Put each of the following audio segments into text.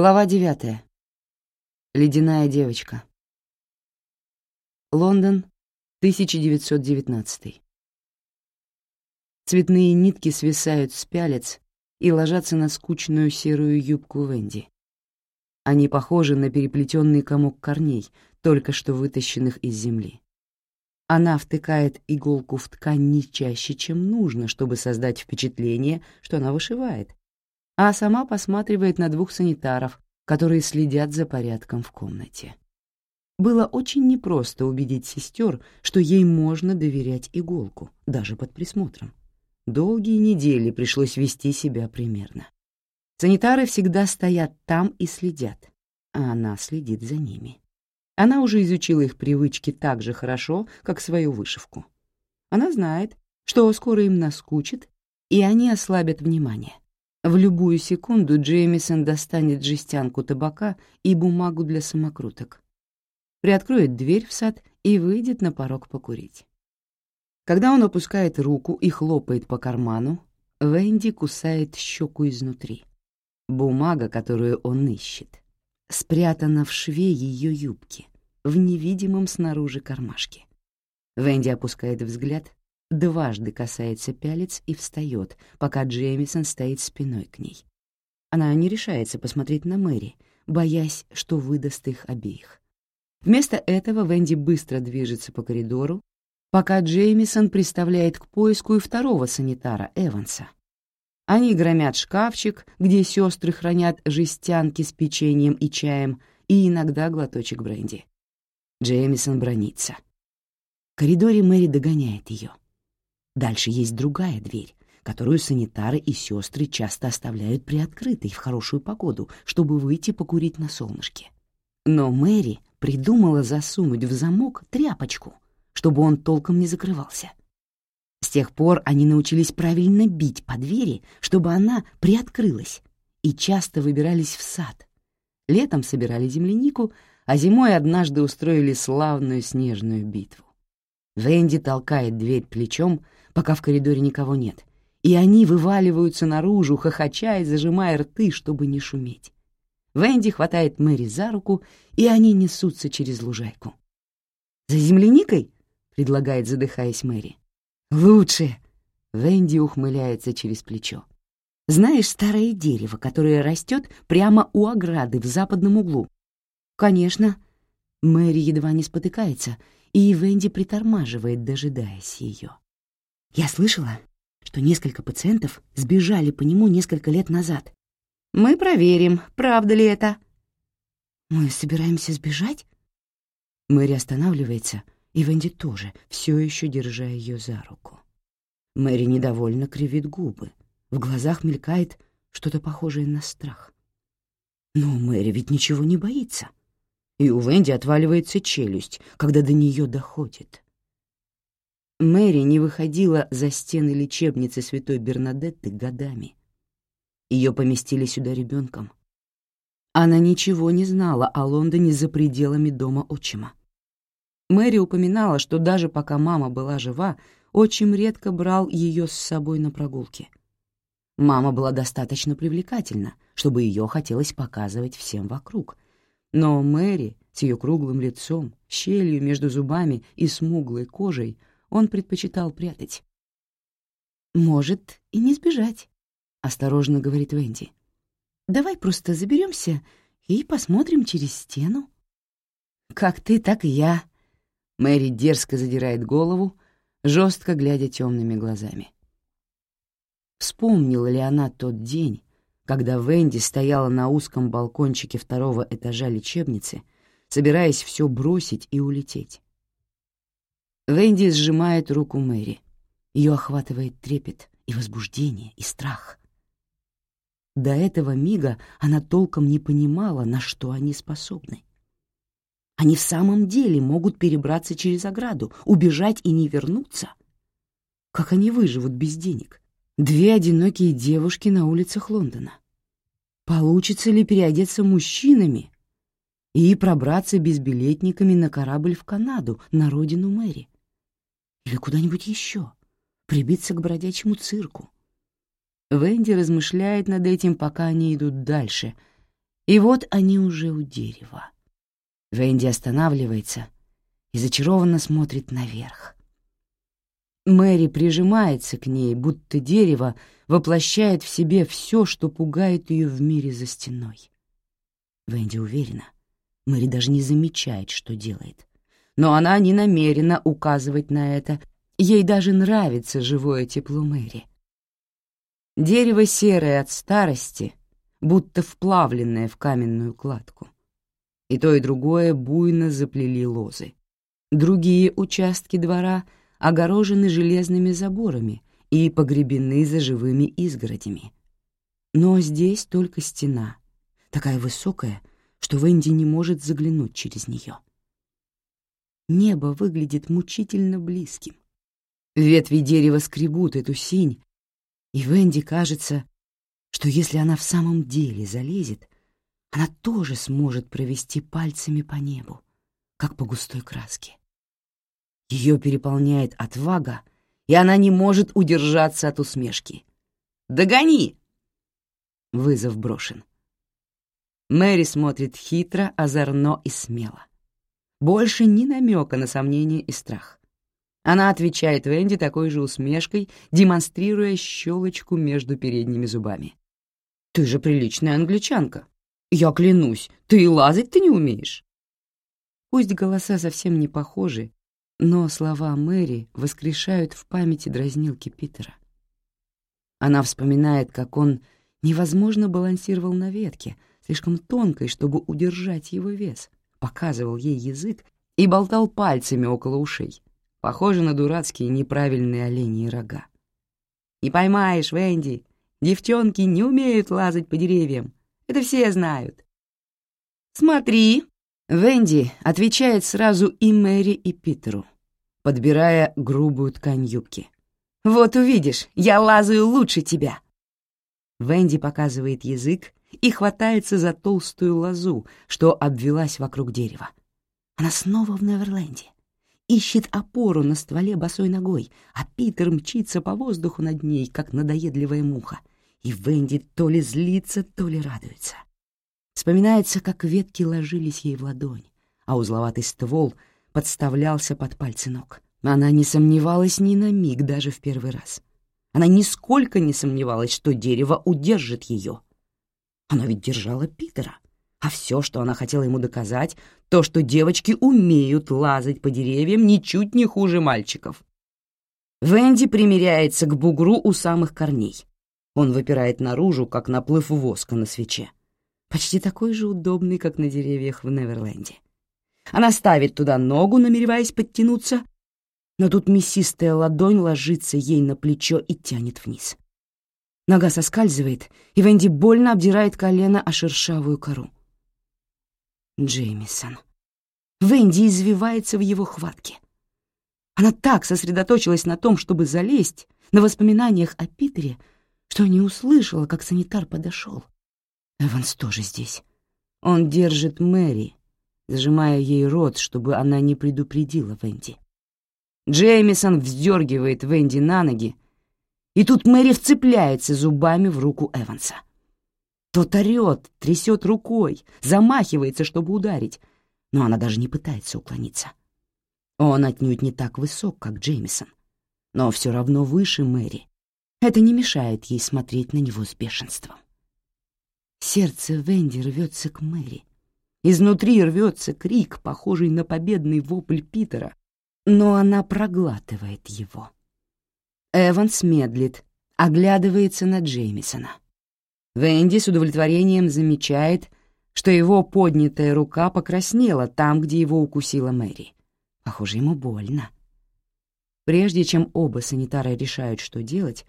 Глава девятая. Ледяная девочка. Лондон, 1919. Цветные нитки свисают с пялец и ложатся на скучную серую юбку Венди. Они похожи на переплетенный комок корней, только что вытащенных из земли. Она втыкает иголку в ткань не чаще, чем нужно, чтобы создать впечатление, что она вышивает, а сама посматривает на двух санитаров, которые следят за порядком в комнате. Было очень непросто убедить сестер, что ей можно доверять иголку, даже под присмотром. Долгие недели пришлось вести себя примерно. Санитары всегда стоят там и следят, а она следит за ними. Она уже изучила их привычки так же хорошо, как свою вышивку. Она знает, что скоро им наскучит, и они ослабят внимание. В любую секунду Джеймисон достанет жестянку табака и бумагу для самокруток, приоткроет дверь в сад и выйдет на порог покурить. Когда он опускает руку и хлопает по карману, Венди кусает щеку изнутри. Бумага, которую он ищет спрятана в шве ее юбки, в невидимом снаружи кармашке. Венди опускает взгляд, дважды касается пялец и встает, пока Джеймисон стоит спиной к ней. Она не решается посмотреть на Мэри, боясь, что выдаст их обеих. Вместо этого Венди быстро движется по коридору, пока Джеймисон приставляет к поиску и второго санитара, Эванса. Они громят шкафчик, где сестры хранят жестянки с печеньем и чаем и иногда глоточек бренди. Джеймисон бронится. В коридоре Мэри догоняет ее. Дальше есть другая дверь, которую санитары и сестры часто оставляют приоткрытой в хорошую погоду, чтобы выйти покурить на солнышке. Но Мэри придумала засунуть в замок тряпочку, чтобы он толком не закрывался. С тех пор они научились правильно бить по двери, чтобы она приоткрылась, и часто выбирались в сад. Летом собирали землянику, а зимой однажды устроили славную снежную битву. Венди толкает дверь плечом, пока в коридоре никого нет, и они вываливаются наружу, хохоча и зажимая рты, чтобы не шуметь. Венди хватает Мэри за руку, и они несутся через лужайку. «За земляникой?» — предлагает, задыхаясь Мэри. «Лучше!» — Венди ухмыляется через плечо. «Знаешь старое дерево, которое растет прямо у ограды в западном углу?» «Конечно». Мэри едва не спотыкается, и Венди притормаживает, дожидаясь ее. «Я слышала, что несколько пациентов сбежали по нему несколько лет назад. Мы проверим, правда ли это». «Мы собираемся сбежать?» Мэри останавливается — и Венди тоже, все еще держа ее за руку. Мэри недовольно кривит губы. В глазах мелькает что-то похожее на страх. Но Мэри ведь ничего не боится. И у Венди отваливается челюсть, когда до нее доходит. Мэри не выходила за стены лечебницы святой Бернадетты годами. Ее поместили сюда ребенком. Она ничего не знала о Лондоне за пределами дома отчима. Мэри упоминала, что даже пока мама была жива, отчим редко брал ее с собой на прогулки. Мама была достаточно привлекательна, чтобы ее хотелось показывать всем вокруг. Но Мэри с ее круглым лицом, щелью между зубами и смуглой кожей он предпочитал прятать. «Может, и не сбежать», — осторожно говорит Венди. «Давай просто заберемся и посмотрим через стену». «Как ты, так и я», Мэри дерзко задирает голову, жестко глядя темными глазами. Вспомнила ли она тот день, когда Венди стояла на узком балкончике второго этажа лечебницы, собираясь все бросить и улететь? Венди сжимает руку Мэри. Ее охватывает трепет и возбуждение, и страх. До этого мига она толком не понимала, на что они способны. Они в самом деле могут перебраться через ограду, убежать и не вернуться. Как они выживут без денег? Две одинокие девушки на улицах Лондона. Получится ли переодеться мужчинами и пробраться безбилетниками на корабль в Канаду, на родину Мэри? Или куда-нибудь еще, прибиться к бродячему цирку? Венди размышляет над этим, пока они идут дальше, И вот они уже у дерева. Венди останавливается и зачарованно смотрит наверх. Мэри прижимается к ней, будто дерево воплощает в себе все, что пугает ее в мире за стеной. Венди уверена, Мэри даже не замечает, что делает. Но она не намерена указывать на это, ей даже нравится живое тепло Мэри. Дерево серое от старости, будто вплавленное в каменную кладку. И то, и другое буйно заплели лозы. Другие участки двора — огорожены железными заборами и погребены за живыми изгородями. Но здесь только стена, такая высокая, что Венди не может заглянуть через нее. Небо выглядит мучительно близким. Ветви дерева скребут эту синь, и Венди кажется, что если она в самом деле залезет, она тоже сможет провести пальцами по небу, как по густой краске. Ее переполняет отвага, и она не может удержаться от усмешки. «Догони!» Вызов брошен. Мэри смотрит хитро, озорно и смело. Больше ни намека на сомнение и страх. Она отвечает Венди такой же усмешкой, демонстрируя щелочку между передними зубами. «Ты же приличная англичанка. Я клянусь, ты и лазать ты не умеешь». Пусть голоса совсем не похожи, но слова Мэри воскрешают в памяти дразнилки Питера. Она вспоминает, как он невозможно балансировал на ветке, слишком тонкой, чтобы удержать его вес, показывал ей язык и болтал пальцами около ушей, похоже на дурацкие неправильные оленьи рога. «Не поймаешь, Венди, девчонки не умеют лазать по деревьям, это все знают». «Смотри», Венди отвечает сразу и Мэри, и Питеру, подбирая грубую ткань юбки. «Вот увидишь, я лазаю лучше тебя!» Венди показывает язык и хватается за толстую лозу, что обвелась вокруг дерева. Она снова в Неверленде. Ищет опору на стволе босой ногой, а Питер мчится по воздуху над ней, как надоедливая муха. И Венди то ли злится, то ли радуется. Вспоминается, как ветки ложились ей в ладонь, а узловатый ствол подставлялся под пальцы ног. Она не сомневалась ни на миг даже в первый раз. Она нисколько не сомневалась, что дерево удержит ее. Оно ведь держало Питера. А все, что она хотела ему доказать, то, что девочки умеют лазать по деревьям ничуть не хуже мальчиков. Венди примеряется к бугру у самых корней. Он выпирает наружу, как наплыв воска на свече почти такой же удобный, как на деревьях в Неверленде. Она ставит туда ногу, намереваясь подтянуться, но тут мясистая ладонь ложится ей на плечо и тянет вниз. Нога соскальзывает, и Венди больно обдирает колено о шершавую кору. Джеймисон. Венди извивается в его хватке. Она так сосредоточилась на том, чтобы залезть, на воспоминаниях о Питере, что не услышала, как санитар подошел. Эванс тоже здесь. Он держит Мэри, зажимая ей рот, чтобы она не предупредила Венди. Джеймисон вздергивает Венди на ноги, и тут Мэри вцепляется зубами в руку Эванса. Тот орёт, трясет рукой, замахивается, чтобы ударить, но она даже не пытается уклониться. Он отнюдь не так высок, как Джеймисон, но все равно выше Мэри. Это не мешает ей смотреть на него с бешенством. Сердце Венди рвется к Мэри. Изнутри рвется крик, похожий на победный вопль Питера, но она проглатывает его. Эванс медлит, оглядывается на Джеймисона. Венди с удовлетворением замечает, что его поднятая рука покраснела там, где его укусила Мэри. Похоже, ему больно. Прежде чем оба санитара решают, что делать,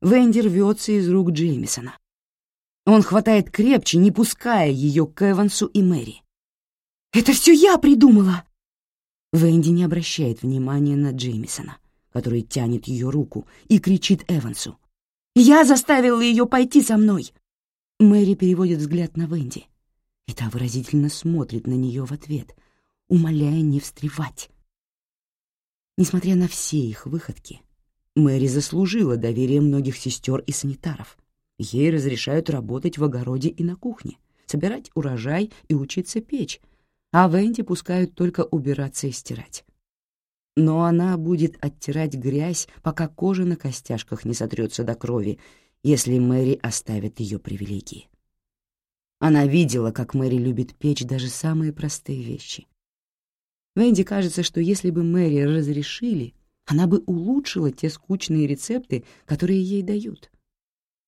Венди рвется из рук Джеймисона. Он хватает крепче, не пуская ее к Эвансу и Мэри. «Это все я придумала!» Венди не обращает внимания на Джеймисона, который тянет ее руку и кричит Эвансу. «Я заставила ее пойти со мной!» Мэри переводит взгляд на Венди, и та выразительно смотрит на нее в ответ, умоляя не встревать. Несмотря на все их выходки, Мэри заслужила доверие многих сестер и санитаров — Ей разрешают работать в огороде и на кухне, собирать урожай и учиться печь, а Венди пускают только убираться и стирать. Но она будет оттирать грязь, пока кожа на костяшках не сотрется до крови, если Мэри оставит ее привилегии. Она видела, как Мэри любит печь даже самые простые вещи. Венди кажется, что если бы Мэри разрешили, она бы улучшила те скучные рецепты, которые ей дают.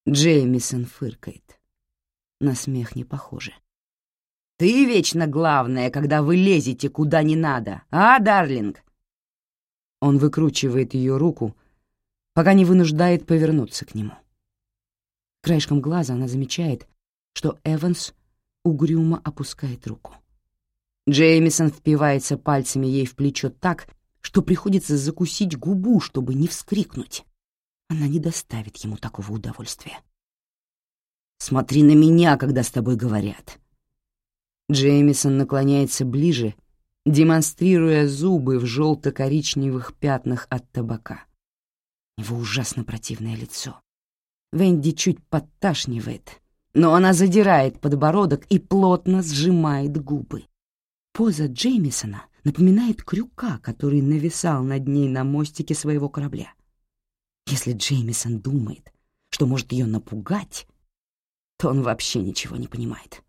Джеймисон фыркает. На смех не похоже. «Ты вечно главная, когда вы лезете куда не надо, а, Дарлинг?» Он выкручивает ее руку, пока не вынуждает повернуться к нему. Краешком глаза она замечает, что Эванс угрюмо опускает руку. Джеймисон впивается пальцами ей в плечо так, что приходится закусить губу, чтобы не вскрикнуть. Она не доставит ему такого удовольствия. «Смотри на меня, когда с тобой говорят». Джеймисон наклоняется ближе, демонстрируя зубы в желто-коричневых пятнах от табака. Его ужасно противное лицо. Венди чуть подташнивает, но она задирает подбородок и плотно сжимает губы. Поза Джеймисона напоминает крюка, который нависал над ней на мостике своего корабля. Если Джеймисон думает, что может ее напугать, то он вообще ничего не понимает.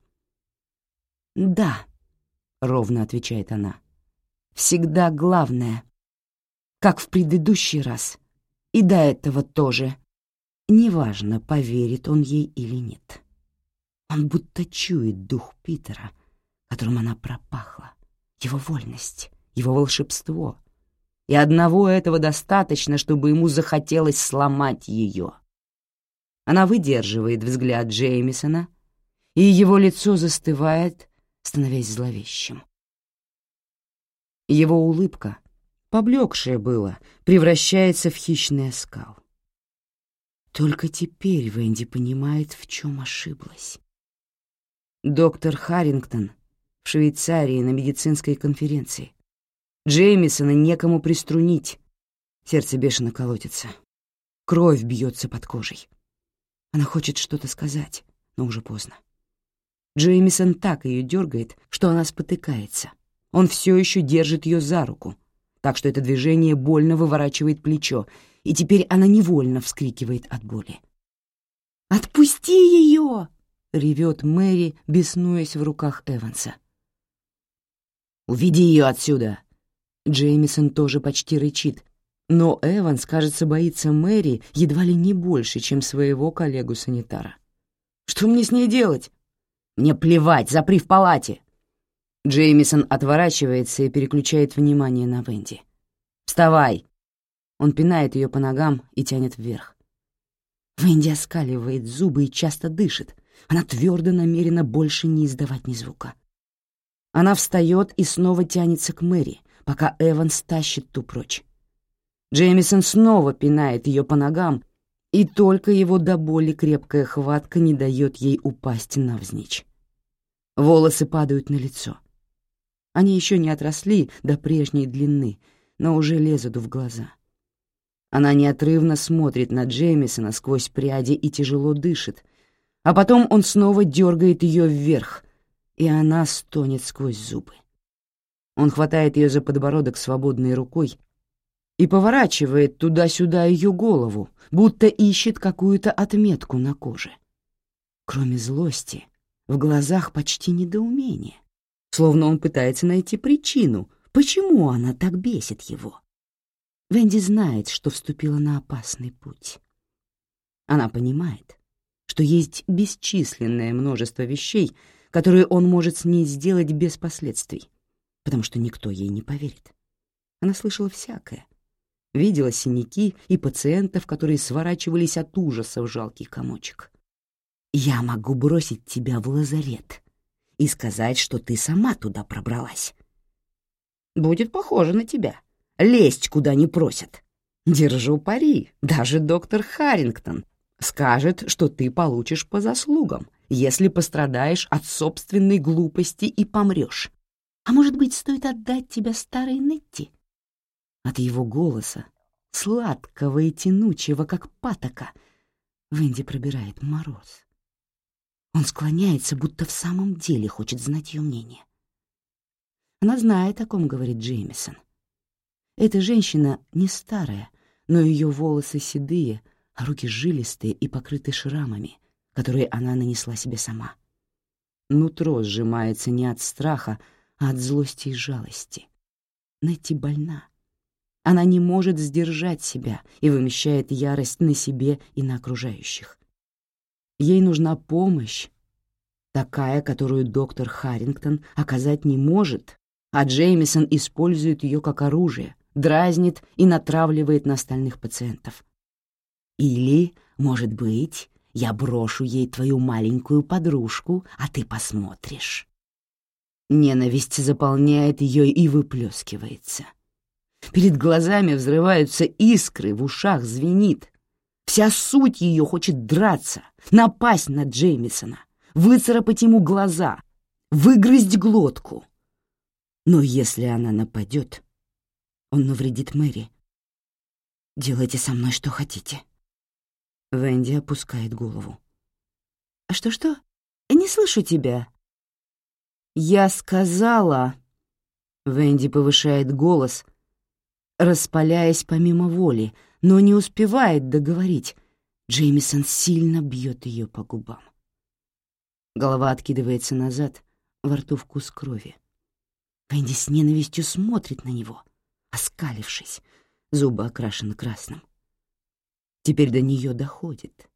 «Да», — ровно отвечает она, — «всегда главное, как в предыдущий раз, и до этого тоже. Неважно, поверит он ей или нет. Он будто чует дух Питера, которым она пропахла его вольность, его волшебство. И одного этого достаточно, чтобы ему захотелось сломать ее. Она выдерживает взгляд Джеймисона, и его лицо застывает, становясь зловещим. Его улыбка, поблекшая было, превращается в хищный оскал. Только теперь Венди понимает, в чем ошиблась. Доктор Харрингтон — в Швейцарии на медицинской конференции. Джеймисона некому приструнить. Сердце бешено колотится. Кровь бьется под кожей. Она хочет что-то сказать, но уже поздно. Джеймисон так ее дергает, что она спотыкается. Он все еще держит ее за руку, так что это движение больно выворачивает плечо, и теперь она невольно вскрикивает от боли. «Отпусти ее!» — ревет Мэри, беснуясь в руках Эванса. Уведи ее отсюда!» Джеймисон тоже почти рычит, но Эванс, кажется, боится Мэри едва ли не больше, чем своего коллегу-санитара. «Что мне с ней делать?» «Мне плевать, запри в палате!» Джеймисон отворачивается и переключает внимание на Венди. «Вставай!» Он пинает ее по ногам и тянет вверх. Венди оскаливает зубы и часто дышит. Она твердо намерена больше не издавать ни звука. Она встает и снова тянется к Мэри, пока Эван стащит ту прочь. Джеймисон снова пинает ее по ногам, и только его до боли крепкая хватка не дает ей упасть навзничь. Волосы падают на лицо. Они еще не отросли до прежней длины, но уже лезут в глаза. Она неотрывно смотрит на Джеймисона сквозь пряди и тяжело дышит, а потом он снова дергает ее вверх, и она стонет сквозь зубы. Он хватает ее за подбородок свободной рукой и поворачивает туда-сюда ее голову, будто ищет какую-то отметку на коже. Кроме злости, в глазах почти недоумение, словно он пытается найти причину, почему она так бесит его. Венди знает, что вступила на опасный путь. Она понимает, что есть бесчисленное множество вещей, которые он может с ней сделать без последствий, потому что никто ей не поверит. Она слышала всякое. Видела синяки и пациентов, которые сворачивались от ужаса в жалкий комочек. «Я могу бросить тебя в лазарет и сказать, что ты сама туда пробралась. Будет похоже на тебя. Лезть куда не просят. Держу пари, даже доктор Харрингтон скажет, что ты получишь по заслугам, если пострадаешь от собственной глупости и помрешь. А может быть, стоит отдать тебя старой Нетти? От его голоса, сладкого и тянучего, как патока, Венди пробирает мороз. Он склоняется, будто в самом деле хочет знать ее мнение. Она знает, о ком говорит Джеймисон. Эта женщина не старая, но ее волосы седые, а руки жилистые и покрыты шрамами, которые она нанесла себе сама. Нутро сжимается не от страха, а от злости и жалости. Нетти больна. Она не может сдержать себя и вымещает ярость на себе и на окружающих. Ей нужна помощь, такая, которую доктор Харрингтон оказать не может, а Джеймисон использует ее как оружие, дразнит и натравливает на остальных пациентов. Или, может быть, я брошу ей твою маленькую подружку, а ты посмотришь. Ненависть заполняет ее и выплескивается. Перед глазами взрываются искры, в ушах звенит. Вся суть ее хочет драться, напасть на Джеймисона, выцарапать ему глаза, выгрызть глотку. Но если она нападет, он навредит Мэри. Делайте со мной что хотите. Венди опускает голову. «А что-что? Не слышу тебя». «Я сказала...» Венди повышает голос, распаляясь помимо воли, но не успевает договорить. Джеймисон сильно бьет ее по губам. Голова откидывается назад, во рту вкус крови. Венди с ненавистью смотрит на него, оскалившись, зубы окрашены красным. Теперь до нее доходит.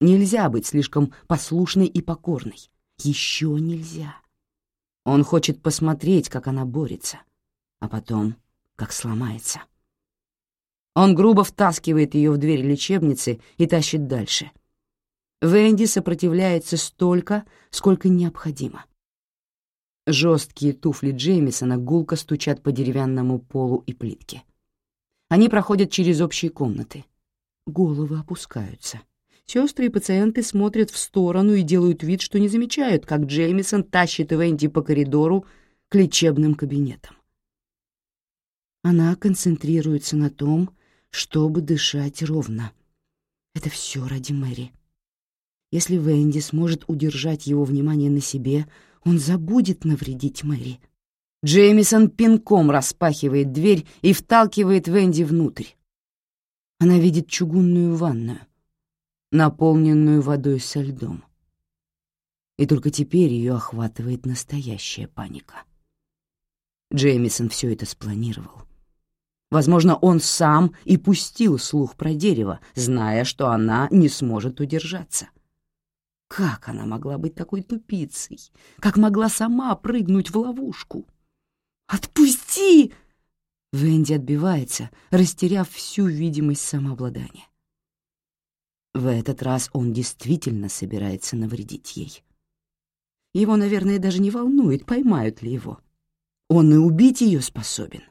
Нельзя быть слишком послушной и покорной. Еще нельзя. Он хочет посмотреть, как она борется, а потом, как сломается. Он грубо втаскивает ее в дверь лечебницы и тащит дальше. Венди сопротивляется столько, сколько необходимо. Жесткие туфли Джеймисона гулко стучат по деревянному полу и плитке. Они проходят через общие комнаты — Головы опускаются. Сестры и пациенты смотрят в сторону и делают вид, что не замечают, как Джеймисон тащит Венди по коридору к лечебным кабинетам. Она концентрируется на том, чтобы дышать ровно. Это все ради Мэри. Если Венди сможет удержать его внимание на себе, он забудет навредить Мэри. Джеймисон пинком распахивает дверь и вталкивает Венди внутрь. Она видит чугунную ванную, наполненную водой со льдом. И только теперь ее охватывает настоящая паника. Джеймисон все это спланировал. Возможно, он сам и пустил слух про дерево, зная, что она не сможет удержаться. Как она могла быть такой тупицей? Как могла сама прыгнуть в ловушку? «Отпусти!» Венди отбивается, растеряв всю видимость самообладания. В этот раз он действительно собирается навредить ей. Его, наверное, даже не волнует, поймают ли его. Он и убить ее способен.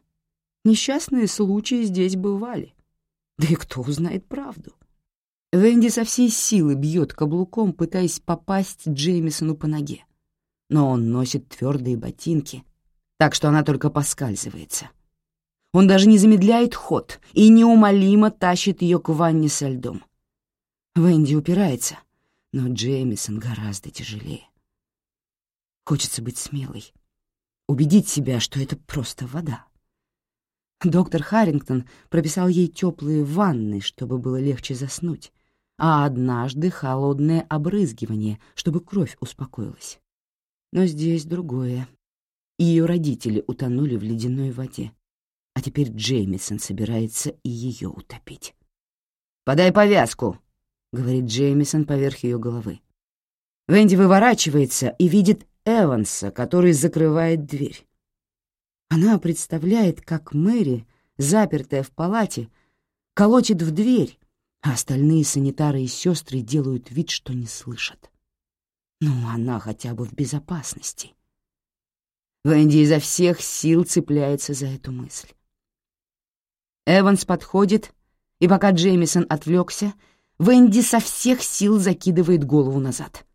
Несчастные случаи здесь бывали. Да и кто узнает правду? Венди со всей силы бьет каблуком, пытаясь попасть Джеймисону по ноге. Но он носит твердые ботинки, так что она только поскальзывается. Он даже не замедляет ход и неумолимо тащит ее к ванне со льдом. Венди упирается, но Джеймисон гораздо тяжелее. Хочется быть смелой, убедить себя, что это просто вода. Доктор Харрингтон прописал ей теплые ванны, чтобы было легче заснуть, а однажды холодное обрызгивание, чтобы кровь успокоилась. Но здесь другое. Ее родители утонули в ледяной воде, а теперь Джеймисон собирается и ее утопить. «Подай повязку», — говорит Джеймисон поверх ее головы. Венди выворачивается и видит Эванса, который закрывает дверь. Она представляет, как Мэри, запертая в палате, колотит в дверь, а остальные санитары и сестры делают вид, что не слышат. Ну, она хотя бы в безопасности. Венди изо всех сил цепляется за эту мысль. Эванс подходит, и пока Джеймисон отвлекся, Венди со всех сил закидывает голову назад.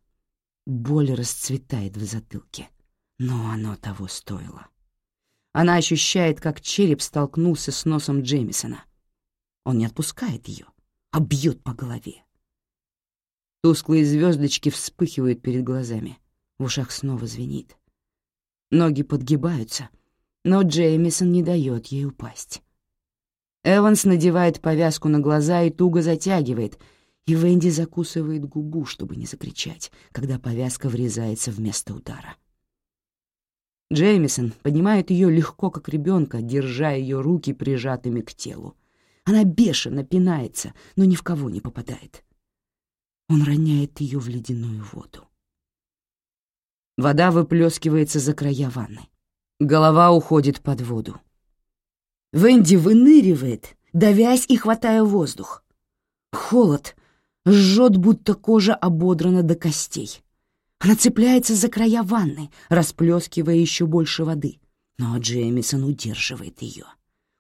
Боль расцветает в затылке, но оно того стоило. Она ощущает, как череп столкнулся с носом Джеймисона. Он не отпускает ее, а бьет по голове. Тусклые звездочки вспыхивают перед глазами. В ушах снова звенит. Ноги подгибаются, но Джеймисон не дает ей упасть. Эванс надевает повязку на глаза и туго затягивает, и Венди закусывает губу, чтобы не закричать, когда повязка врезается в место удара. Джеймисон поднимает ее легко, как ребенка, держа ее руки прижатыми к телу. Она бешено пинается, но ни в кого не попадает. Он роняет ее в ледяную воду. Вода выплескивается за края ванны. Голова уходит под воду. Венди выныривает, давясь и хватая воздух. Холод жжет, будто кожа ободрана до костей. Она цепляется за края ванны, расплескивая еще больше воды. Но Джеймисон удерживает ее.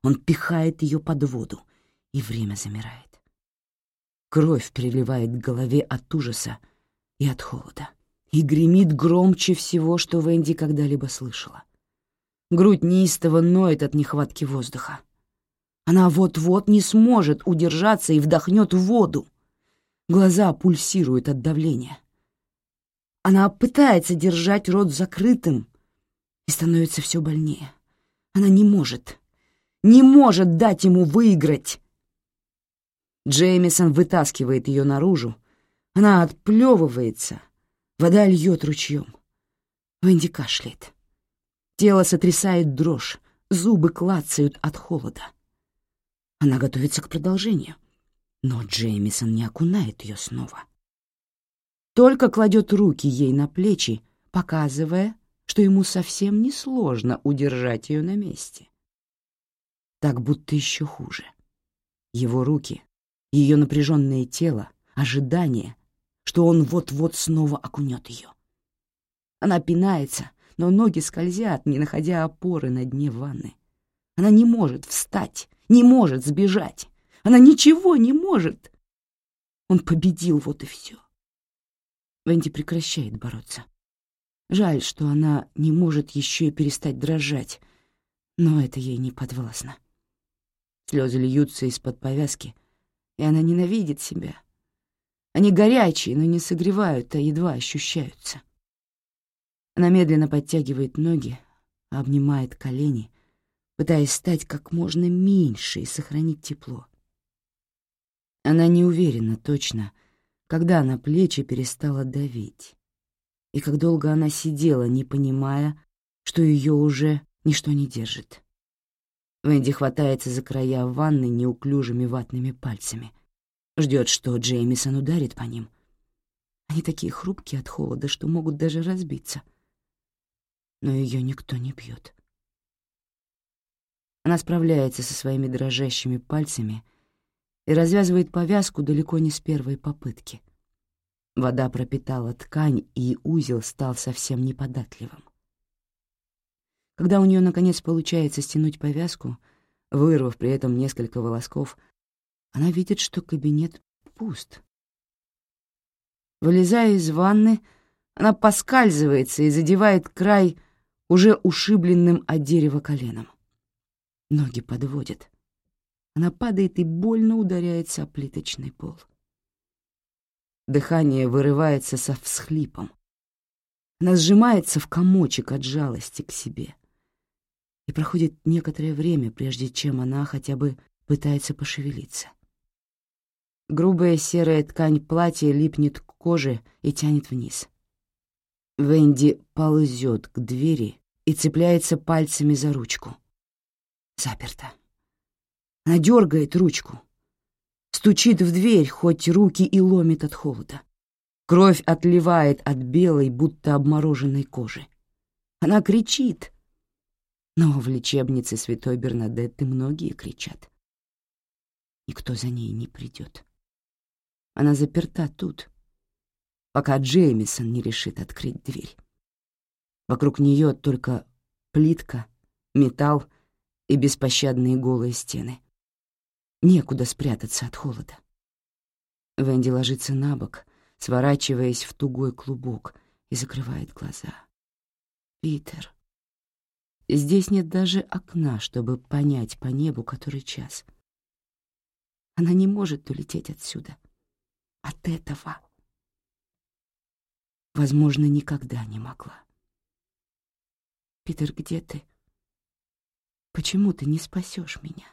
Он пихает ее под воду, и время замирает. Кровь приливает к голове от ужаса и от холода. И гремит громче всего, что Венди когда-либо слышала. Грудь неистово ноет от нехватки воздуха. Она вот-вот не сможет удержаться и вдохнет воду. Глаза пульсируют от давления. Она пытается держать рот закрытым и становится все больнее. Она не может, не может дать ему выиграть. Джеймисон вытаскивает ее наружу. Она отплевывается. Вода льет ручьем. Венди кашляет. Тело сотрясает дрожь, зубы клацают от холода. Она готовится к продолжению, но Джеймисон не окунает ее снова. Только кладет руки ей на плечи, показывая, что ему совсем не сложно удержать ее на месте. Так будто еще хуже. Его руки ее напряженное тело, ожидание, что он вот-вот снова окунет ее. Она пинается, но ноги скользят, не находя опоры на дне ванны. Она не может встать, не может сбежать. Она ничего не может. Он победил, вот и все. Венди прекращает бороться. Жаль, что она не может еще и перестать дрожать, но это ей не подвластно. Слезы льются из-под повязки, и она ненавидит себя. Они горячие, но не согревают, а едва ощущаются. Она медленно подтягивает ноги, обнимает колени, пытаясь стать как можно меньше и сохранить тепло. Она не уверена точно, когда на плечи перестала давить, и как долго она сидела, не понимая, что ее уже ничто не держит. Венди хватается за края ванны неуклюжими ватными пальцами. Ждет, что Джеймисон ударит по ним. Они такие хрупкие от холода, что могут даже разбиться. Но ее никто не бьет. Она справляется со своими дрожащими пальцами и развязывает повязку далеко не с первой попытки. Вода пропитала ткань, и узел стал совсем неподатливым. Когда у нее наконец получается стянуть повязку, вырвав при этом несколько волосков, она видит, что кабинет пуст. Вылезая из ванны, она поскальзывается и задевает край уже ушибленным от дерева коленом. Ноги подводят. Она падает и больно ударяется о плиточный пол. Дыхание вырывается со всхлипом. Она сжимается в комочек от жалости к себе и проходит некоторое время, прежде чем она хотя бы пытается пошевелиться. Грубая серая ткань платья липнет к коже и тянет вниз. Венди ползет к двери и цепляется пальцами за ручку. Заперто. Она дергает ручку. Стучит в дверь, хоть руки и ломит от холода. Кровь отливает от белой, будто обмороженной кожи. Она кричит, но в лечебнице святой Бернадетты многие кричат. Никто за ней не придет. Она заперта тут, пока Джеймисон не решит открыть дверь. Вокруг нее только плитка, металл и беспощадные голые стены. Некуда спрятаться от холода. Венди ложится на бок, сворачиваясь в тугой клубок, и закрывает глаза. «Питер», Здесь нет даже окна, чтобы понять по небу, который час. Она не может улететь отсюда. От этого. возможно, никогда не могла. «Питер, где ты? Почему ты не спасешь меня?»